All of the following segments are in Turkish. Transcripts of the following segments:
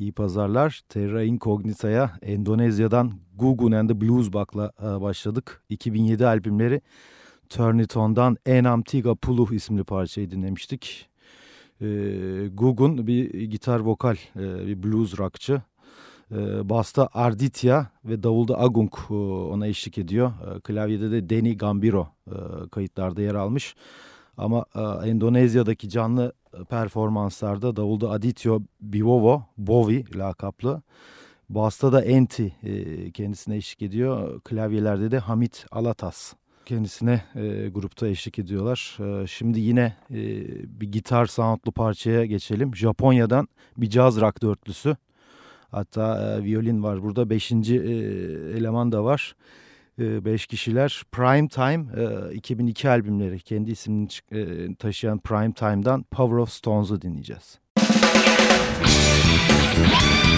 iyi pazarlar. Terra Incognita'ya Endonezya'dan Gugun and the Blues Bak'la e, başladık. 2007 albümleri Turniton'dan Enam Tiga Puluh isimli parçayı dinlemiştik. E, Gugun bir gitar vokal, e, bir blues rockçı. Basta Arditya ve davulda Agung ona eşlik ediyor. Klavyede de Deni Gambiro kayıtlarda yer almış. Ama e, Endonezya'daki canlı performanslarda davulda Adityo Bivovo, Bovi lakaplı. Basta da Enti e, kendisine eşlik ediyor. Klavyelerde de Hamit Alatas kendisine e, grupta eşlik ediyorlar. E, şimdi yine e, bir gitar soundlu parçaya geçelim. Japonya'dan bir caz rock dörtlüsü. Hatta e, violin var burada. Beşinci e, eleman da var. E, beş kişiler. Prime Time e, 2002 albümleri. Kendi ismini e, taşıyan Prime Time'dan Power of Stones'u dinleyeceğiz. Müzik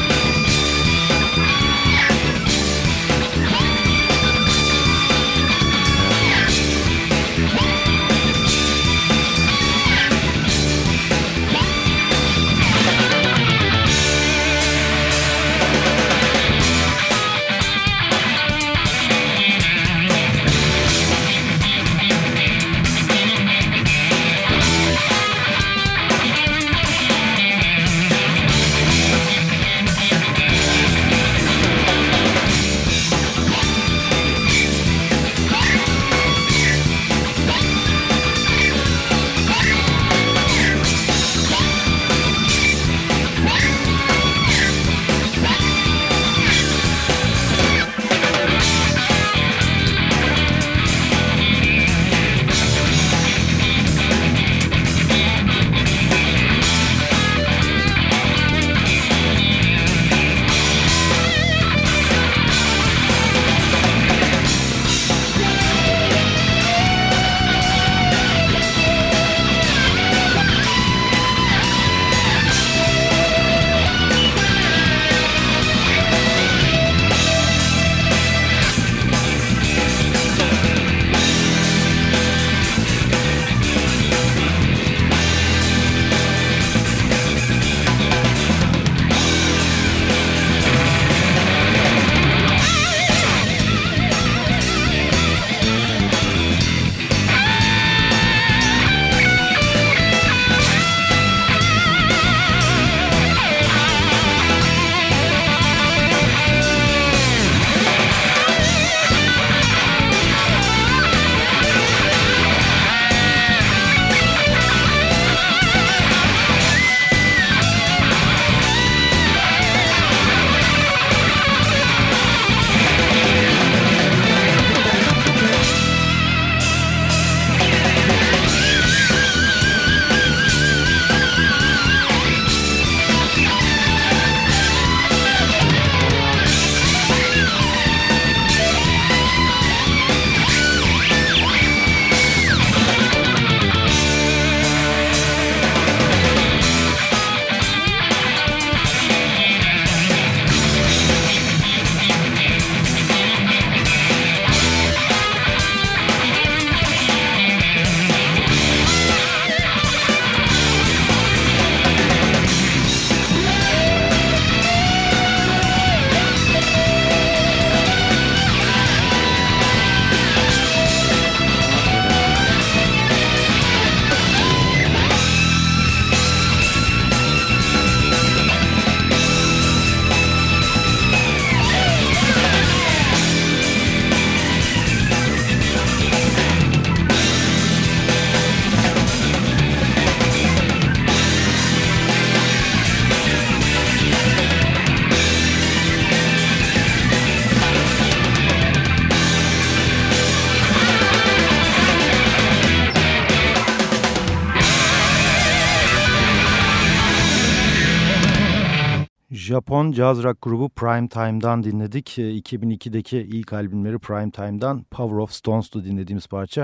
Japon jazz rock grubu Prime Time'dan dinledik. 2002'deki ee, ilk albümleri Prime Time'dan Power of Stones'tu dinlediğimiz parça.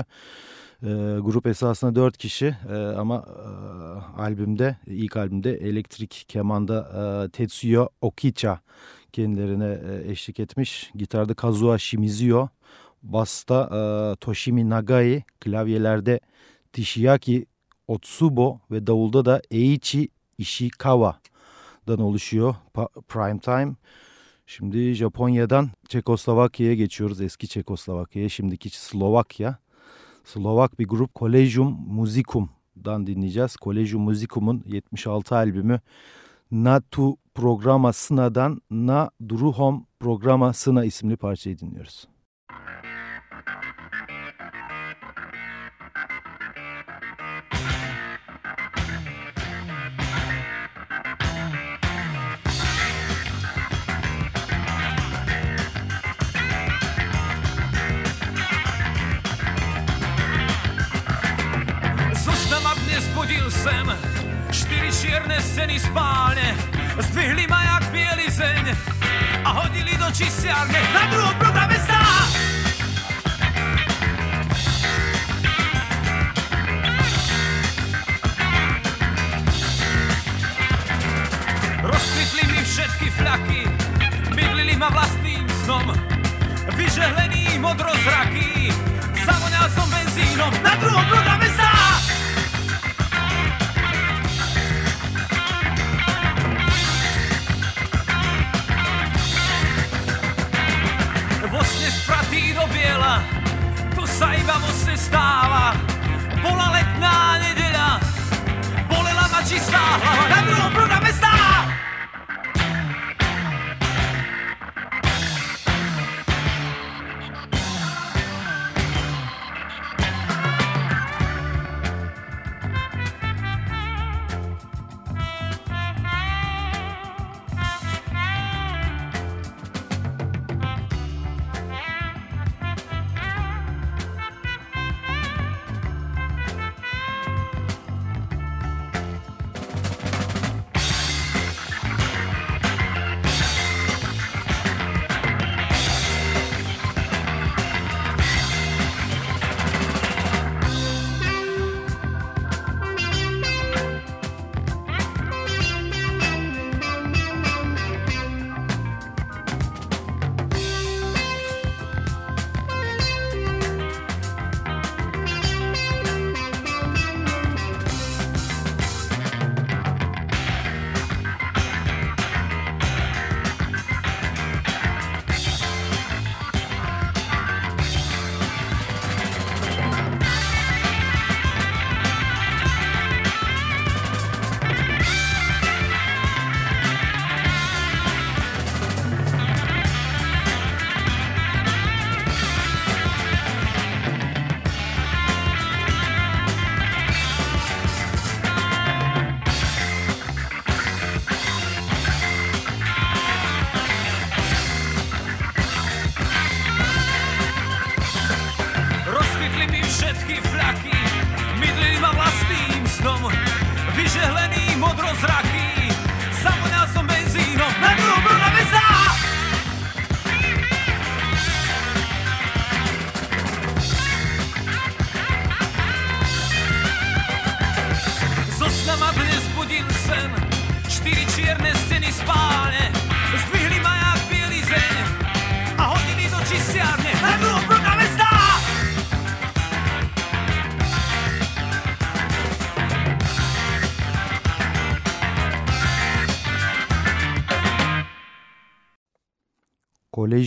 E, grup esasında dört kişi e, ama e, albümde ilk albümde elektrik kemanda e, Tetsuya Okicha kendilerine e, eşlik etmiş. Gitarda Kazuha Shimizuo, basta e, Toshimi Nagai, klavyelerde Tishiaki Otsubo ve davulda da Eiichi Ishikawa gruptan oluşuyor. Prime Time. Şimdi Japonya'dan Çekoslovakya'ya geçiyoruz. Eski Çekoslovakya'ya, şimdiki Slovakya. Slovak bir grup Collegium Musicum'dan dinleyeceğiz. Collegium Musicum'un 76 albümü Na tu programasınadan Na Druhom programasına isimli parçayı dinliyoruz. Jsem čtyři čierne scény spálně, zdvihli ma jak bielizeň a hodili do čísiarne. Na druhom programe stát. Rozkvitli mi všetky fľaky, bydlili ma vlastným snom, vyžehlený modrozraky, zavoňal som benzínom. Na druhom programe stát. Do biela, to sa iba musí stáva. Bola letná nedeľa, bolela ma čistá hlava, na druhom programe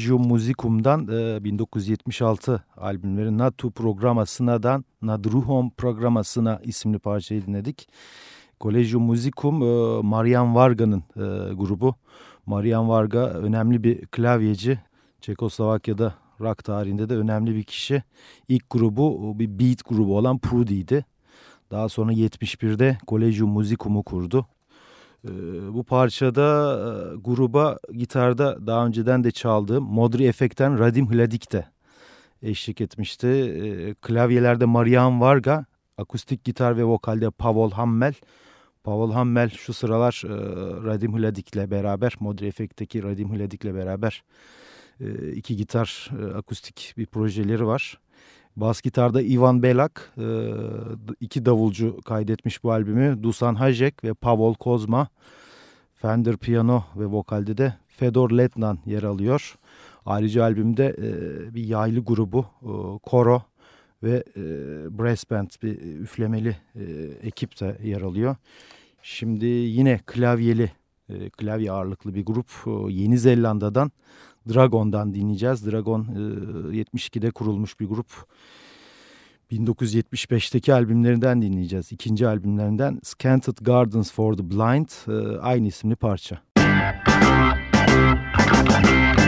Collegium Musicum'dan e, 1976 albümleri Natu Programasına'dan Nadruhom Programasına isimli parçayı dinledik. Collegium Musicum e, Marian Varga'nın e, grubu. Marian Varga önemli bir klavyeci. Çekoslovakya'da rock tarihinde de önemli bir kişi. İlk grubu bir beat grubu olan Prudy'ydi. Daha sonra 71'de Collegium Musicum'u kurdu. Ee, bu parçada e, gruba gitarda daha önceden de çaldığım Modri Efekt'ten Radim Hladik de eşlik etmişti. Ee, klavyelerde Marian Varga, akustik gitar ve vokalde Pavol Hammel. Pavol Hammel şu sıralar e, Radim Hladik'le beraber, Modri Efekt'teki Radim Hladik'le beraber e, iki gitar akustik bir projeleri var. Bas gitarda Ivan Belak, e, iki davulcu kaydetmiş bu albümü. Dusan Hajek ve Pavol Kozma. Fender piyano ve vokalde de Fedor Letnan yer alıyor. Ayrıca albümde e, bir yaylı grubu, koro ve e, brass band bir üflemeli ekip de yer alıyor. Şimdi yine klavyeli e, klavye ağırlıklı bir grup. E, Yeni Zelanda'dan Dragon'dan dinleyeceğiz. Dragon e, 72'de kurulmuş bir grup. 1975'teki albümlerinden dinleyeceğiz. İkinci albümlerinden Scanted Gardens for the Blind e, aynı isimli parça. those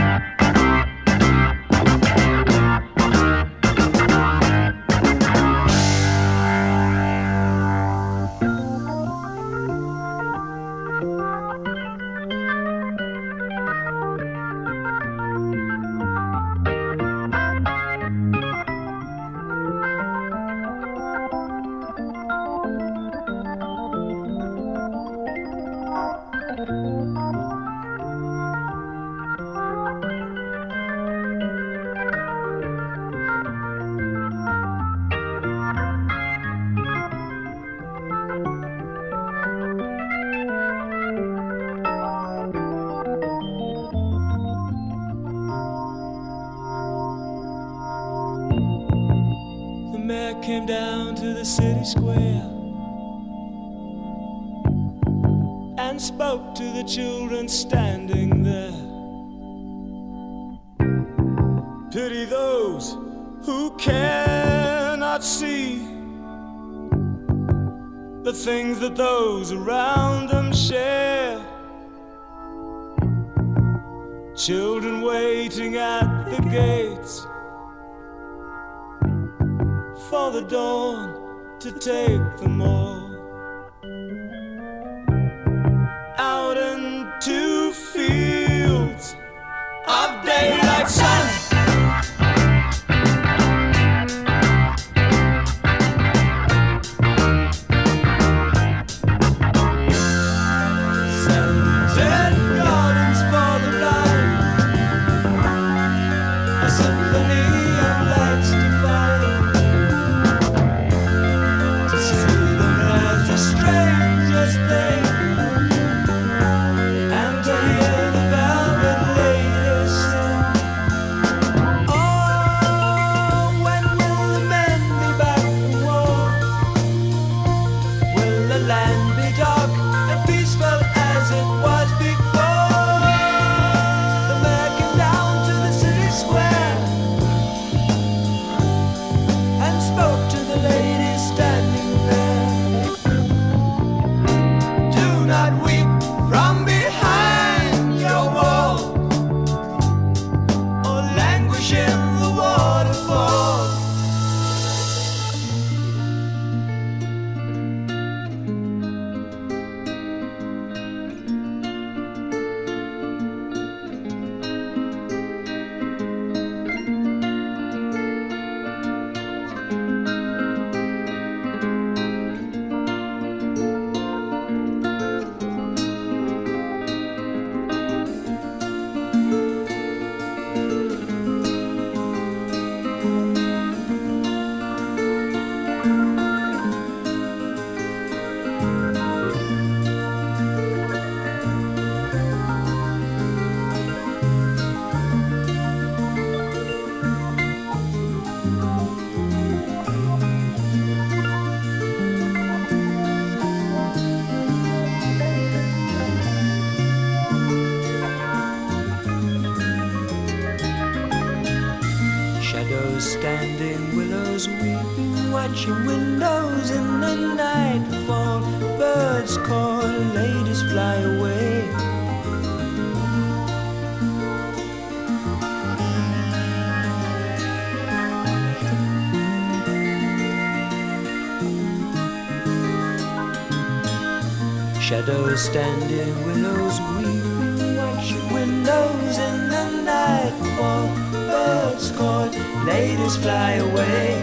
Shadows standing, willows weeping, watch windows in the night fall. Birds call, ladies fly away.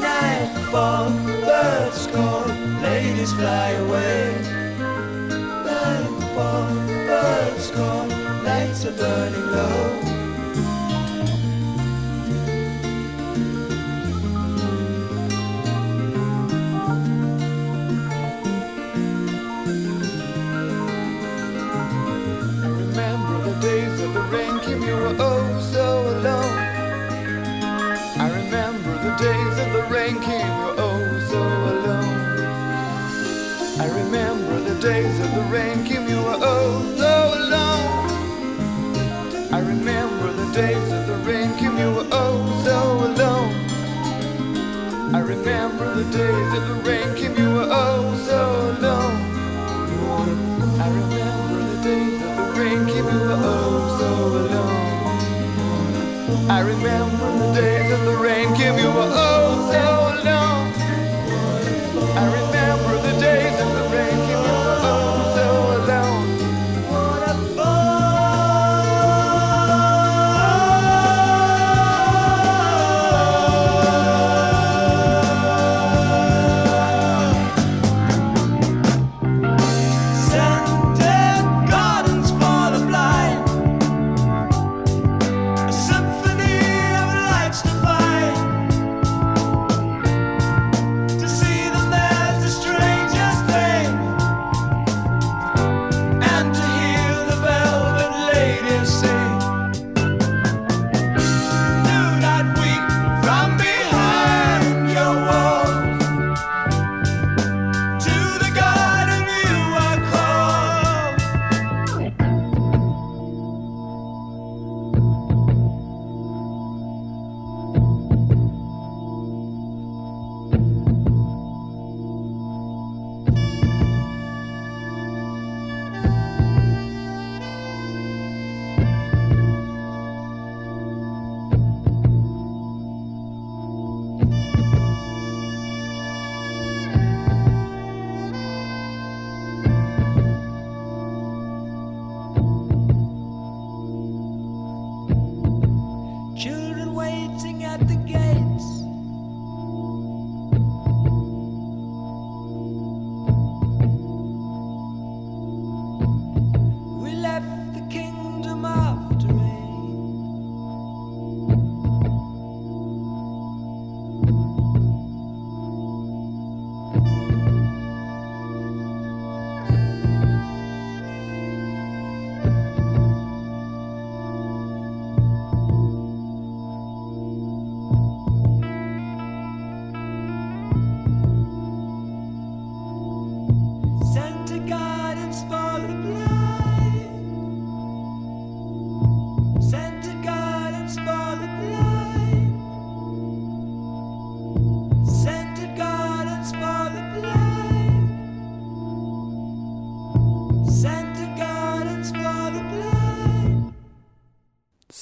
Nightfall, birds call, ladies fly away. Nightfall, birds call, lights are burning low. Oh days that the rain came, you're oh so alone. I remember the days of the rain came, you were oh so alone. I remember the days of the rain came, you were oh so alone. I remember the days of the rain came, you were oh so alone. I remember the days of the rain came, you were oh, oh so alone.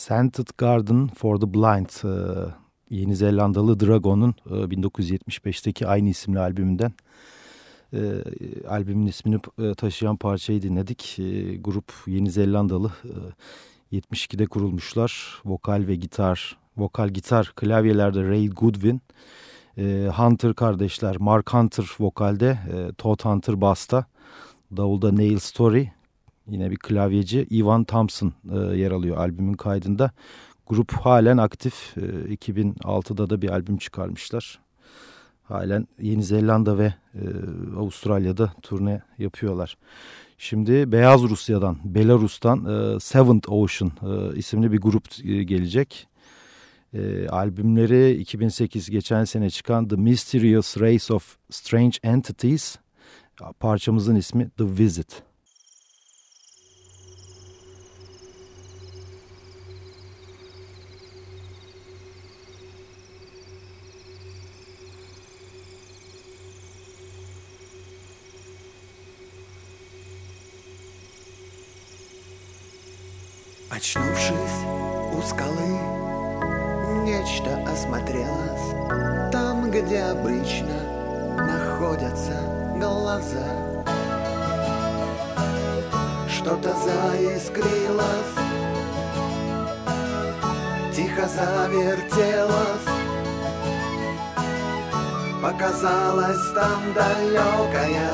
Scented Garden for the Blind. e, Yeni Zelandalı Dragon'un e, 1975'teki aynı isimli albümünden e, albümün ismini e, taşıyan parçayı dinledik. E, grup Yeni Zelandalı e, 72'de kurulmuşlar. Vokal ve gitar, vokal gitar klavyelerde Ray Goodwin, e, Hunter kardeşler Mark Hunter vokalde, e, Todd Hunter basta, davulda Neil Story, yine bir klavyeci Ivan Thompson e, yer alıyor albümün kaydında. Grup halen aktif. E, 2006'da da bir albüm çıkarmışlar. Halen Yeni Zelanda ve e, Avustralya'da turne yapıyorlar. Şimdi Beyaz Rusya'dan, Belarus'tan e, Seventh Ocean e, isimli bir grup e, gelecek. E, albümleri 2008 geçen sene çıkan The Mysterious Race of Strange Entities. Parçamızın ismi The Visit. Очнувшись у скалы, нечто осмотрелось. Там, где обычно находятся глаза. Что-то заискрилось, тихо завертелось. Показалась там далекая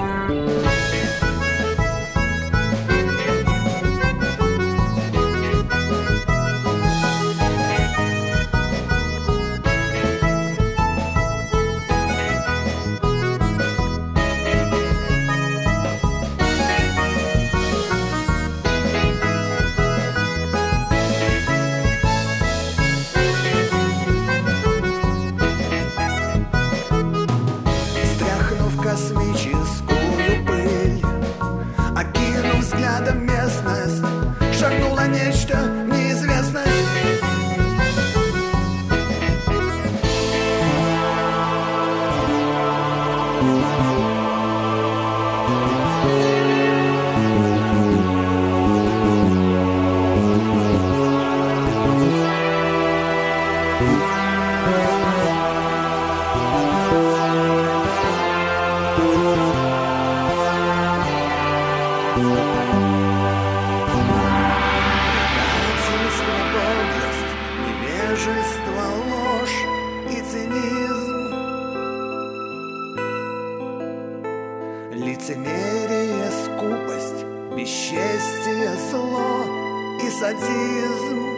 бесчестие, зло и садизм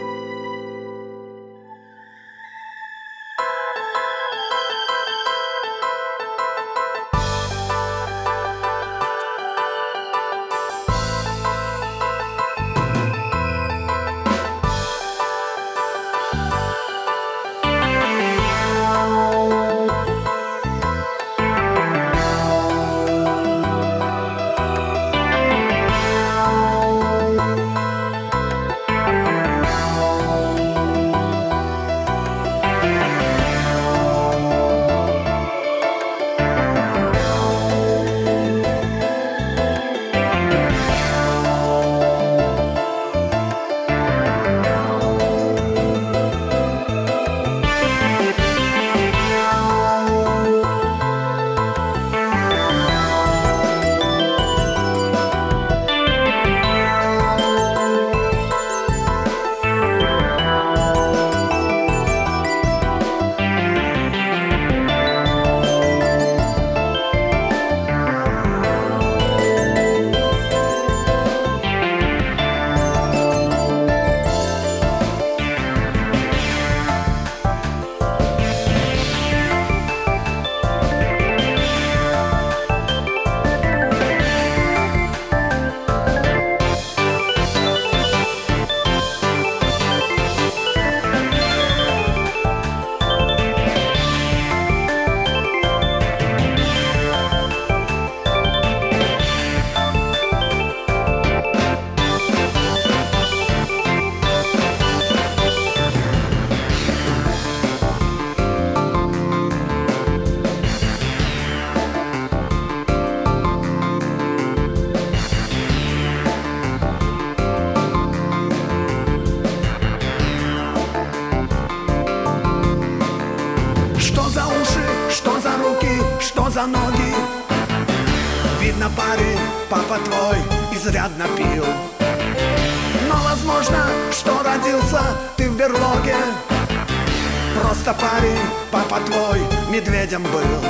твой медведем был.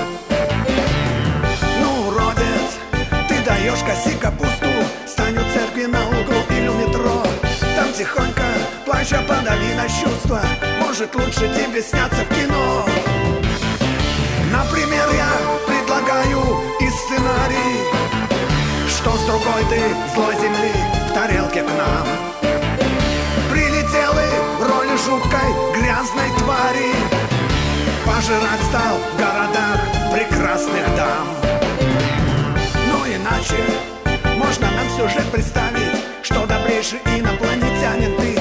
Ну, уродец, ты даешь коси капусту Стань у церкви на углу или у метро. Там тихонько, плача, подави на чувства Может, лучше тебе сняться в кино. Например, я предлагаю и сценарий Что с другой ты злой земли в тарелке к нам. Прилетел и в роли жуткой грязной твари Пожирать стал в городах прекрасных дам. Но иначе можно нам сюжет представить Что добрейший инопланетянин ты.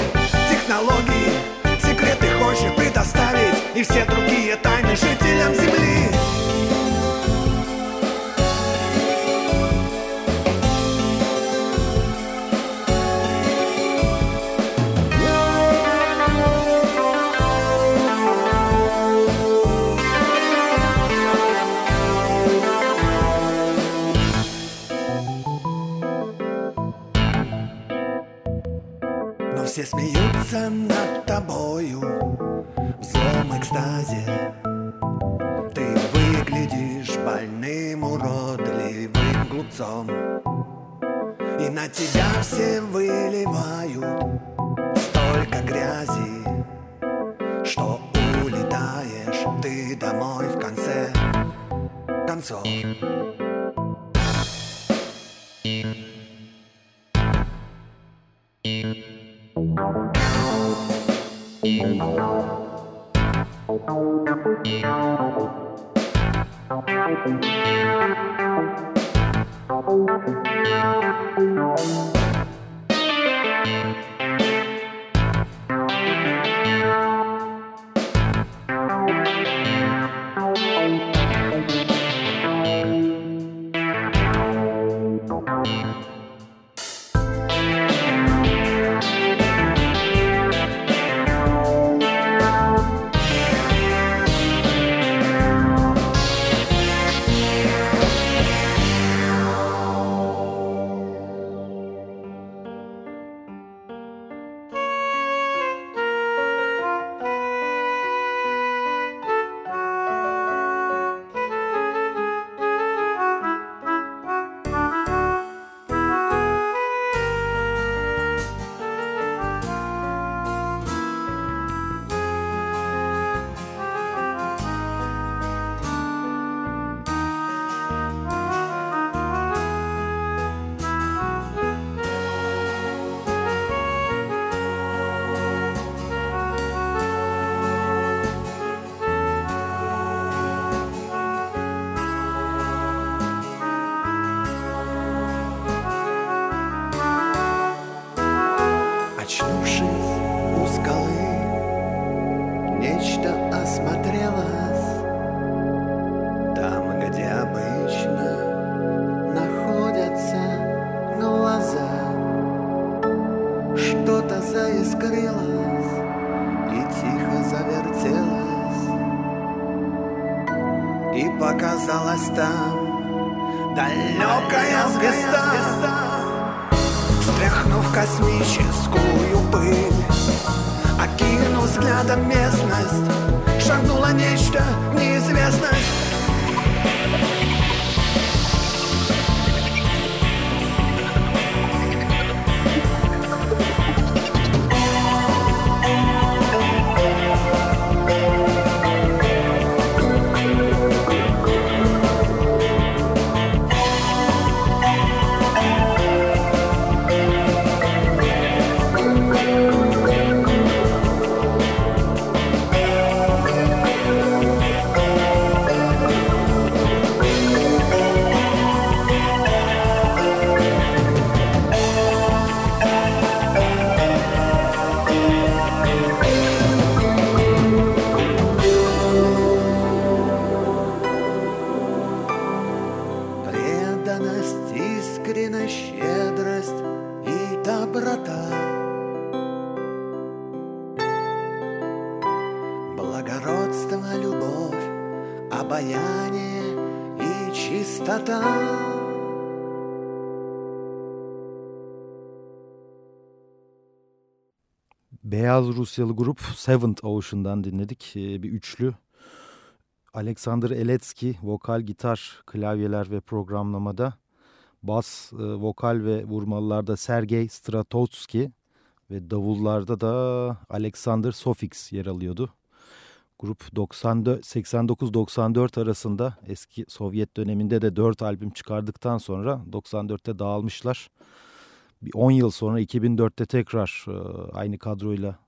Технологии, секреты хочешь предоставить И все другие Все смеются над тобою. В злом экстазе. Ты выглядишь больным, уродливым глупцом. И на тебя все выливают Столько грязи Что улетаешь ты домой в конце концов. Thank you. Thank you. Стряхнув обаяние и чистота Beyaz Rusyalı grup Seventh Ocean'dan dinledik. Ee, bir üçlü. Alexander Eletski vokal, gitar, klavyeler ve programlamada. Bas, e, vokal ve vurmalılarda Sergey Stratowski ve davullarda da Alexander Sofix yer alıyordu. Grup 89-94 arasında eski Sovyet döneminde de 4 albüm çıkardıktan sonra 94'te dağılmışlar. Bir 10 yıl sonra 2004'te tekrar e, aynı kadroyla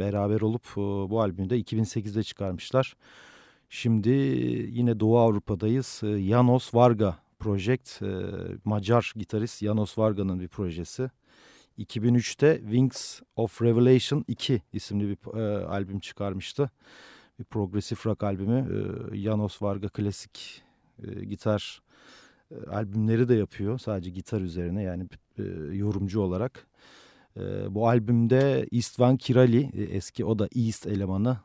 beraber olup e, bu albümü de 2008'de çıkarmışlar. Şimdi yine Doğu Avrupa'dayız. E, Janos Varga Project, Macar gitarist Janos Varga'nın bir projesi. 2003'te Wings of Revelation 2 isimli bir e, albüm çıkarmıştı. Bir progresif rock albümü. E, Janos Varga klasik e, gitar e, albümleri de yapıyor. Sadece gitar üzerine yani e, yorumcu olarak. E, bu albümde Istvan Kirali e, eski o da East elemanı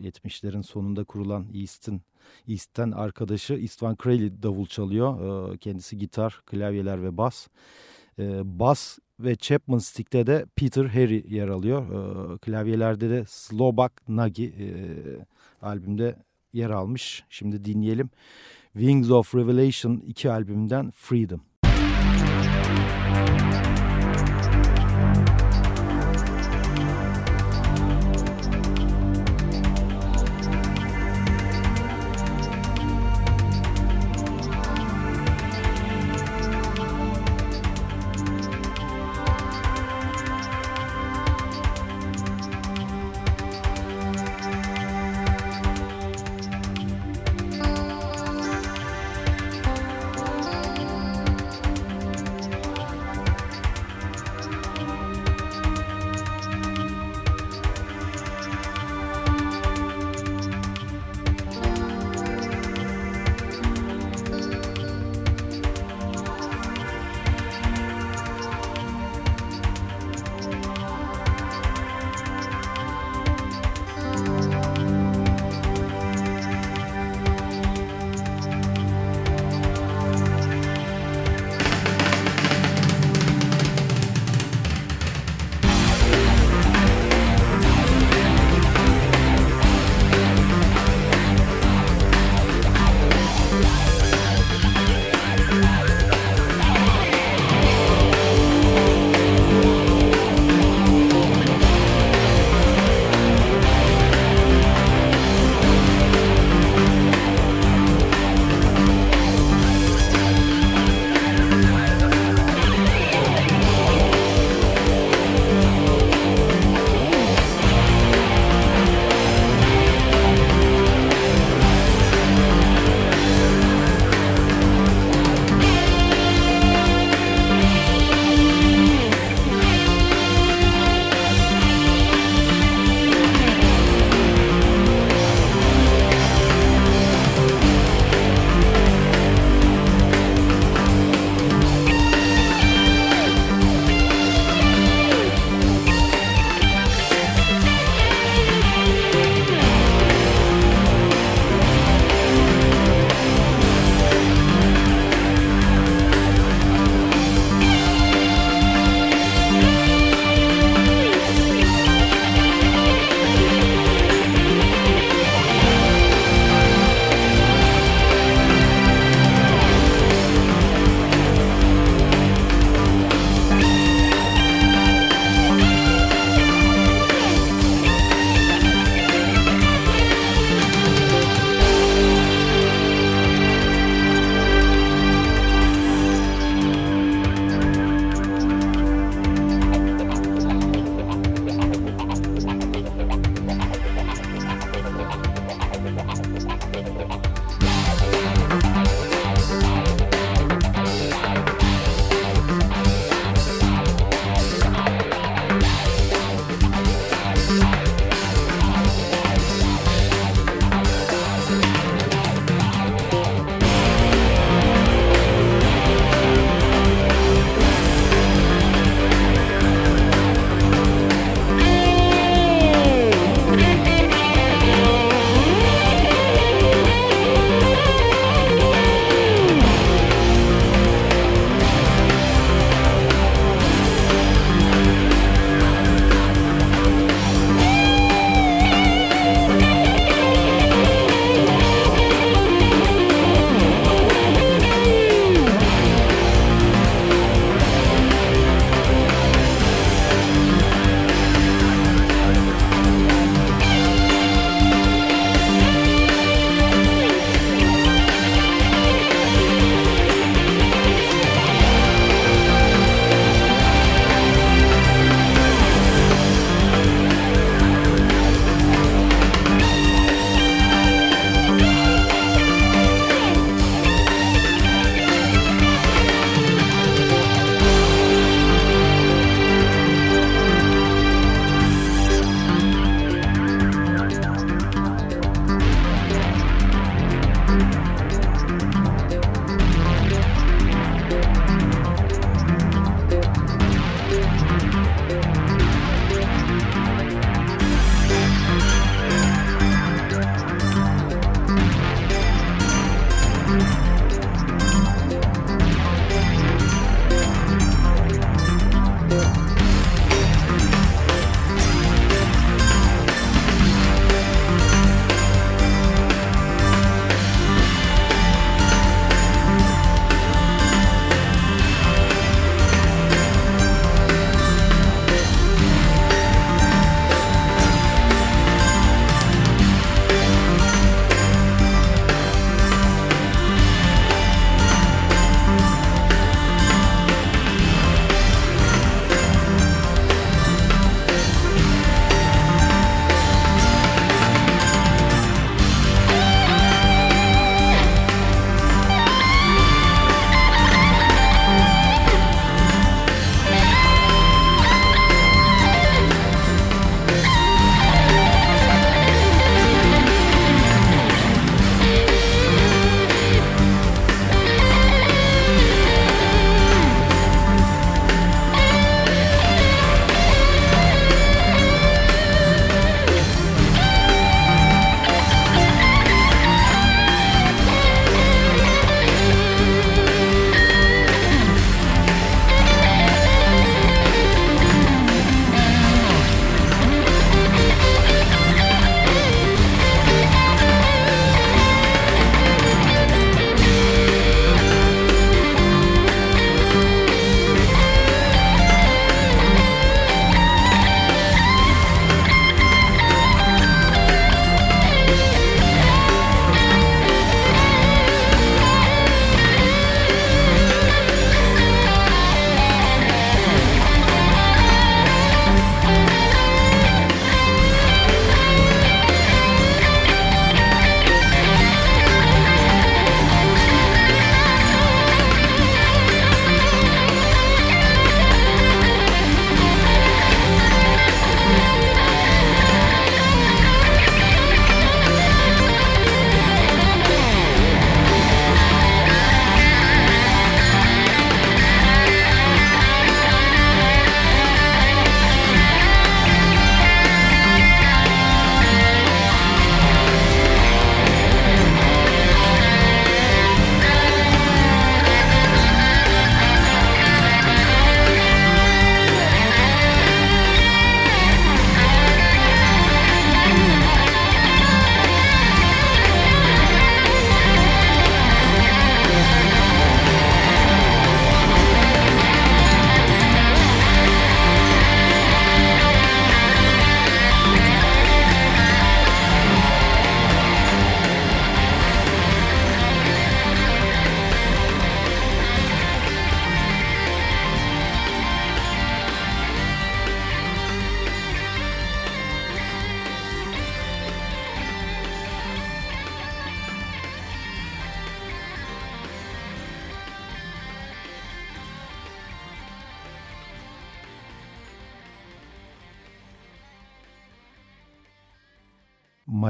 e, 70'lerin sonunda kurulan East'in East'ten arkadaşı Istvan Kirali davul çalıyor. E, kendisi gitar, klavyeler ve bas. E, bas ve Chapman Stick'te de Peter Harry yer alıyor. E, klavyelerde de Slovak Nagy e, albümde yer almış. Şimdi dinleyelim. Wings of Revelation 2 albümünden Freedom.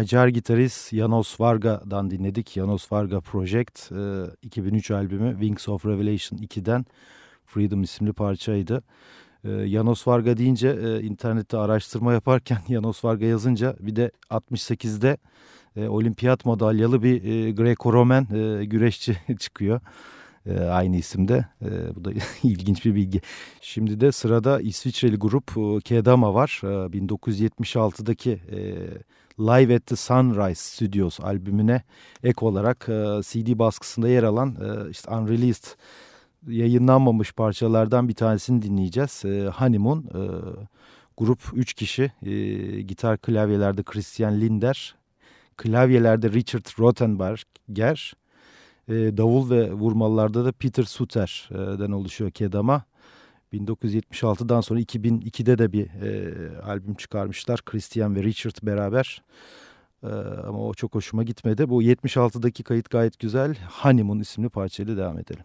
Macar gitarist Janos Varga'dan dinledik. Janos Varga Project 2003 e, albümü Wings of Revelation 2'den Freedom isimli parçaydı. E, Janos Varga deyince e, internette araştırma yaparken Janos Varga yazınca bir de 68'de olimpiyat madalyalı bir Greco-Roman güreşçi çıkıyor. aynı isimde. bu da ilginç bir bilgi. Şimdi de sırada İsviçreli grup Kedama var. 1976'daki Live at the Sunrise Studios albümüne ek olarak e, CD baskısında yer alan e, işte Unreleased yayınlanmamış parçalardan bir tanesini dinleyeceğiz. E, Honeymoon e, grup 3 kişi e, gitar klavyelerde Christian Linder, klavyelerde Richard Rottenberger, e, davul ve vurmalarda da Peter Sutter'den oluşuyor Kedama. 1976'dan sonra 2002'de de bir e, albüm çıkarmışlar. Christian ve Richard beraber. E, ama o çok hoşuma gitmedi. Bu 76'daki kayıt gayet güzel. Honeymoon isimli parçayla devam edelim.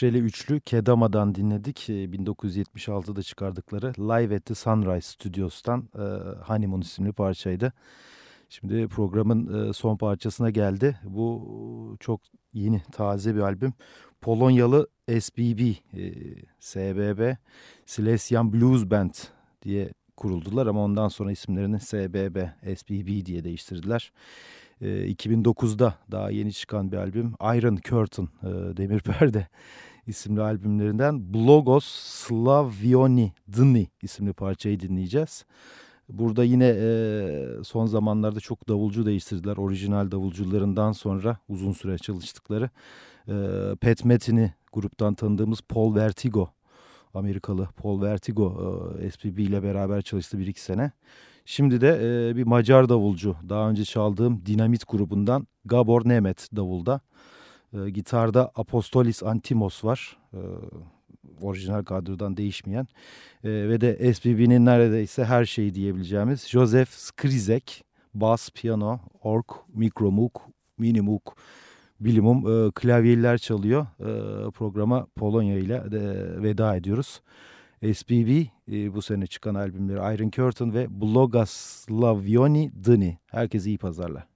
İsviçreli üçlü Kedama'dan dinledik. 1976'da çıkardıkları Live at the Sunrise Studios'tan e, Honeymoon isimli parçaydı. Şimdi programın e, son parçasına geldi. Bu çok yeni, taze bir albüm. Polonyalı SBB, e, SBB, Silesian Blues Band diye kuruldular ama ondan sonra isimlerini SBB, SBB diye değiştirdiler. 2009'da daha yeni çıkan bir albüm Iron Curtain, Demir Perde isimli albümlerinden Blogos Slavioni Dni isimli parçayı dinleyeceğiz. Burada yine e, son zamanlarda çok davulcu değiştirdiler. Orijinal davulcularından sonra uzun süre çalıştıkları e, Pat Metin'i gruptan tanıdığımız Paul Vertigo, Amerikalı Paul Vertigo e, SPB ile beraber çalıştı bir iki sene. Şimdi de e, bir Macar davulcu daha önce çaldığım Dinamit grubundan Gabor Nemet davulda. E, gitarda Apostolis Antimos var. E, orijinal kadrodan değişmeyen e, ve de SPB'nin neredeyse her şeyi diyebileceğimiz Joseph Skrizek, bas, piyano, org, mikromuk, minimuk, bilimum e, klavyeler çalıyor. E, programa Polonya ile veda ediyoruz. SPB e, bu sene çıkan albümleri Iron Curtain ve Blogaslavioni Dni. Herkese iyi pazarlar.